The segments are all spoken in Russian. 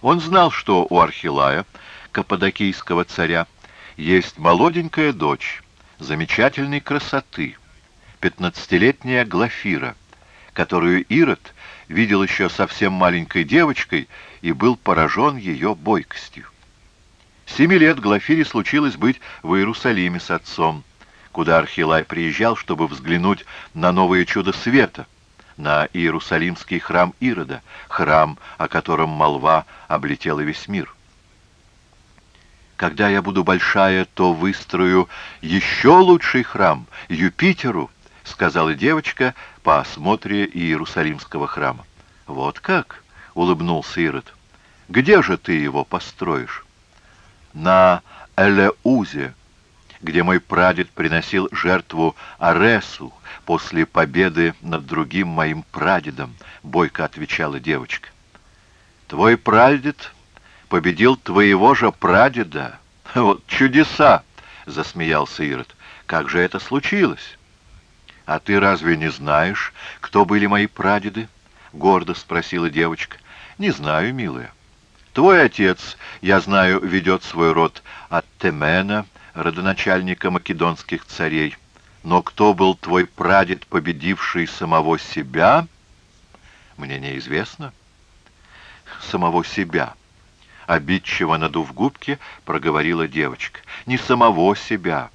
Он знал, что у Архилая, каппадокийского царя, есть молоденькая дочь, замечательной красоты, пятнадцатилетняя Глафира, которую Ирод видел еще совсем маленькой девочкой и был поражен ее бойкостью. Семи лет Глафире случилось быть в Иерусалиме с отцом, куда Архилай приезжал, чтобы взглянуть на новое чудо света, на Иерусалимский храм Ирода, храм, о котором молва облетела весь мир. Когда я буду большая, то выстрою еще лучший храм, Юпитеру, — сказала девочка по осмотре Иерусалимского храма. «Вот как?» — улыбнулся Ирод. «Где же ты его построишь?» «На Элеузе, где мой прадед приносил жертву Аресу после победы над другим моим прадедом», — бойко отвечала девочка. «Твой прадед победил твоего же прадеда. Вот чудеса!» — засмеялся Ирод. «Как же это случилось?» «А ты разве не знаешь, кто были мои прадеды?» — гордо спросила девочка. «Не знаю, милая. Твой отец, я знаю, ведет свой род от Темена, родоначальника македонских царей. Но кто был твой прадед, победивший самого себя, мне неизвестно. Самого себя» обидчиво надув губки, проговорила девочка. «Не самого себя,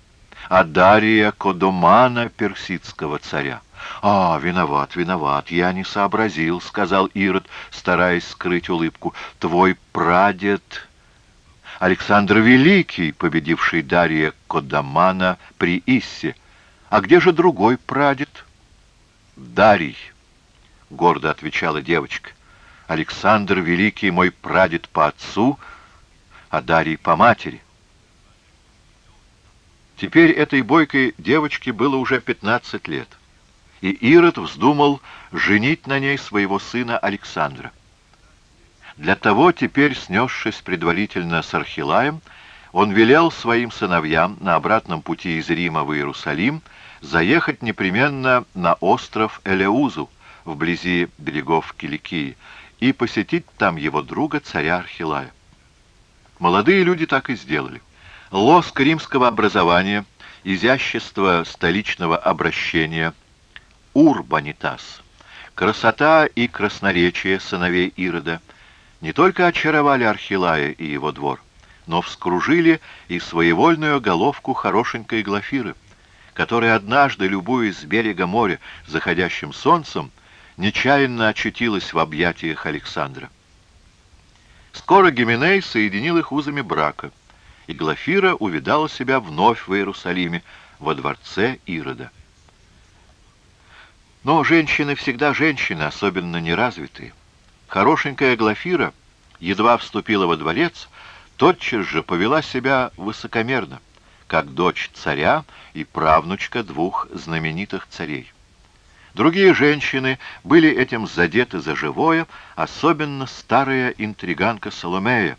а Дария Кодомана, персидского царя». «А, виноват, виноват, я не сообразил», — сказал Ирод, стараясь скрыть улыбку. «Твой прадед...» Александр Великий, победивший Дария Кодомана при Иссе. А где же другой прадед? Дарий, гордо отвечала девочка. Александр Великий мой прадед по отцу, а Дарий по матери. Теперь этой бойкой девочке было уже 15 лет, и Ирод вздумал женить на ней своего сына Александра. Для того, теперь снесшись предварительно с Архилаем, он велел своим сыновьям на обратном пути из Рима в Иерусалим заехать непременно на остров Элеузу, вблизи берегов Киликии, и посетить там его друга, царя Архилая. Молодые люди так и сделали. Лоск римского образования, изящество столичного обращения, урбанитас, красота и красноречие сыновей Ирода не только очаровали Архилая и его двор, но вскружили и своевольную головку хорошенькой Глафиры, которая однажды, любуясь с берега моря заходящим солнцем, нечаянно очутилась в объятиях Александра. Скоро Гименей соединил их узами брака, и Глафира увидала себя вновь в Иерусалиме, во дворце Ирода. Но женщины всегда женщины, особенно неразвитые. Хорошенькая Глафира едва вступила во дворец, тотчас же повела себя высокомерно, как дочь царя и правнучка двух знаменитых царей. Другие женщины были этим задеты за живое, особенно старая интриганка Соломея,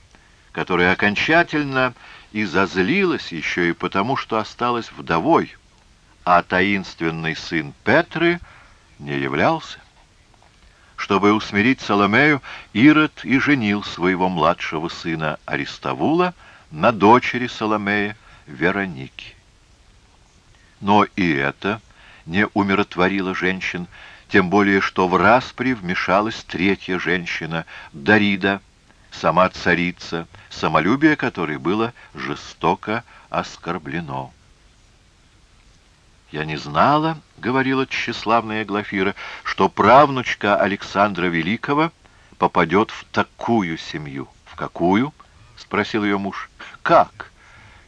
которая окончательно и зазлилась еще и потому, что осталась вдовой, а таинственный сын Петры не являлся. Чтобы усмирить Соломею, Ирод и женил своего младшего сына Аристовула на дочери Соломея Вероники. Но и это не умиротворила женщин, тем более что в распри вмешалась третья женщина, Дарида, сама царица, самолюбие которой было жестоко оскорблено. «Я не знала, — говорила тщеславная Глафира, — что правнучка Александра Великого попадет в такую семью». «В какую?» — спросил ее муж. «Как?»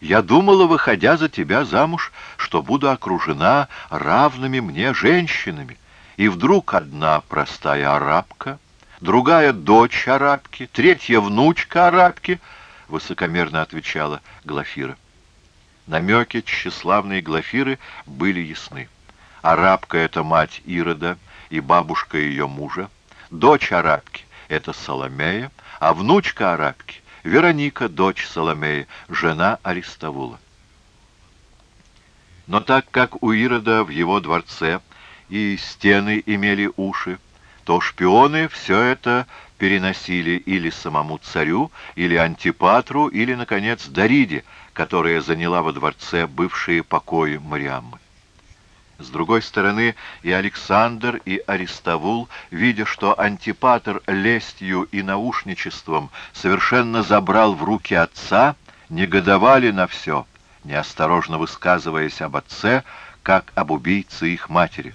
Я думала, выходя за тебя замуж, что буду окружена равными мне женщинами. И вдруг одна простая арабка, другая дочь арабки, третья внучка арабки, — высокомерно отвечала Глафира. Намеки тщеславной Глафиры были ясны. Арабка — это мать Ирода и бабушка ее мужа, дочь арабки — это Соломея, а внучка арабки Вероника, дочь Соломея, жена Аристовула. Но так как у Ирода в его дворце и стены имели уши, то шпионы все это переносили или самому царю, или Антипатру, или, наконец, Дариде, которая заняла во дворце бывшие покои Мариаммы. С другой стороны, и Александр, и Аристовул, видя, что Антипатр лестью и наушничеством совершенно забрал в руки отца, негодовали на все, неосторожно высказываясь об отце, как об убийце их матери.